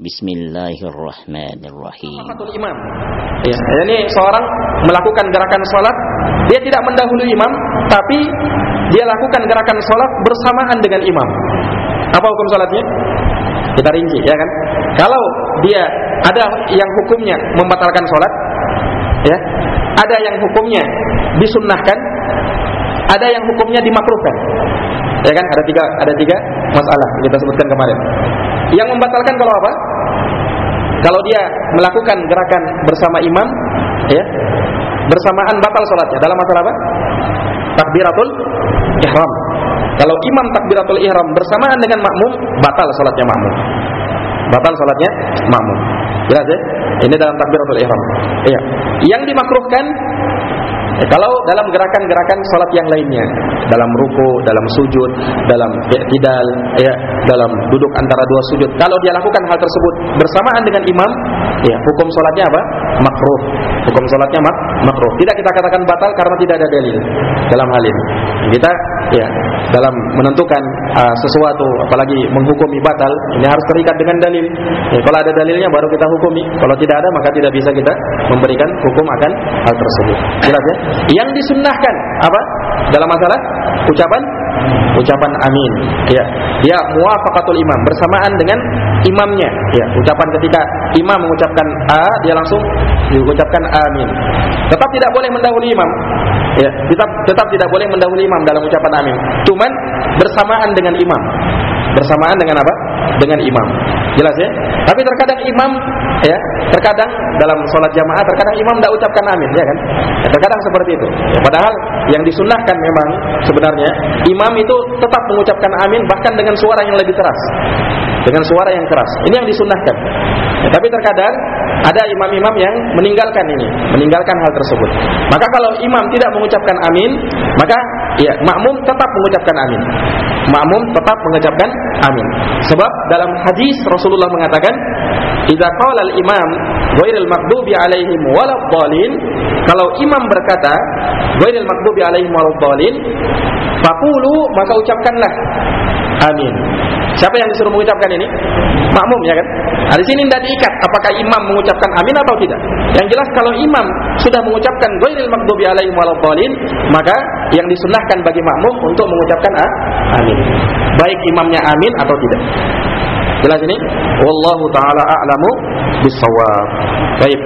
Bismillahirrahmanirrahim. Imam. Ya, ini seorang melakukan gerakan sholat, dia tidak mendahului imam, tapi dia lakukan gerakan sholat bersamaan dengan imam. Apa hukum sholatnya? Kita rinci, ya kan? Kalau dia ada yang hukumnya membatalkan sholat, ya, ada yang hukumnya disunnahkan, ada yang hukumnya dimakruhkan. Ya kan? Ada tiga, ada tiga masalah kita sebutkan kemarin. Yang membatalkan kalau apa? Kalau dia melakukan gerakan bersama imam, ya, bersamaan batal sholatnya. Dalam masalah apa? Takbiratul ihram. Kalau imam takbiratul ihram bersamaan dengan makmum, batal sholatnya makmum. Batal sholatnya makmum. Jelas ya? Ini dalam takbiratul ihram. Iya. Yang dimakruhkan kalau dalam gerakan-gerakan sholat yang lainnya, dalam ruku, dalam sujud, dalam tidak, ya, dalam duduk antara dua sujud, kalau dia lakukan hal tersebut bersamaan dengan imam, ya, hukum sholatnya apa? Makruh. Hukum sholatnya mak makruh. Tidak kita katakan batal karena tidak ada dalil dalam hal ini. Kita, ya, dalam menentukan uh, sesuatu, apalagi menghukumi batal, ini harus terikat dengan dalil. Ya, kalau ada dalilnya baru kita hukumi. Kalau tidak ada maka tidak bisa kita memberikan hukum akan hal tersebut. Jelas ya? Yang disunnahkan apa? Dalam masalah ucapan ucapan amin. Ya. Dia muwafaqatul imam bersamaan dengan imamnya. Ya, ucapan ketika imam mengucapkan a, dia langsung diucapkan amin. Tetap tidak boleh mendahului imam. Ya, tetap tetap tidak boleh mendahului imam dalam ucapan amin. Cuman bersamaan dengan imam. Bersamaan dengan apa? Dengan imam. Jelas ya? Tapi terkadang imam ya, terkadang dalam sholat jamaah terkadang imam tidak ucapkan amin ya kan? Ya, terkadang seperti itu. Padahal yang disunahkan memang sebenarnya imam itu tetap mengucapkan amin bahkan dengan suara yang lebih keras. Dengan suara yang keras. Ini yang disunahkan. Ya, tapi terkadang ada imam-imam yang meninggalkan ini, meninggalkan hal tersebut. Maka kalau imam tidak mengucapkan amin, maka ya makmum tetap mengucapkan amin. Makmum tetap mengucapkan amin. Sebab dalam hadis Rasulullah mengatakan, "Idza qala al-imam ghairil maghdubi alaihim waladhdallin," kalau imam berkata, "Ghairil maghdubi alaihim waladhdallin," faqulu maka ucapkanlah amin. Siapa yang disuruh mengucapkan ini? Makmum ya kan? Nah, di sini tidak diikat apakah imam mengucapkan amin atau tidak. Yang jelas kalau imam sudah mengucapkan ghairil maghdubi alaihim waladhdallin, maka yang disunahkan bagi makmum untuk mengucapkan ah, amin. Baik imamnya amin atau tidak. Jelas ini? Wallahu taala a'lamu bisawab. Baik.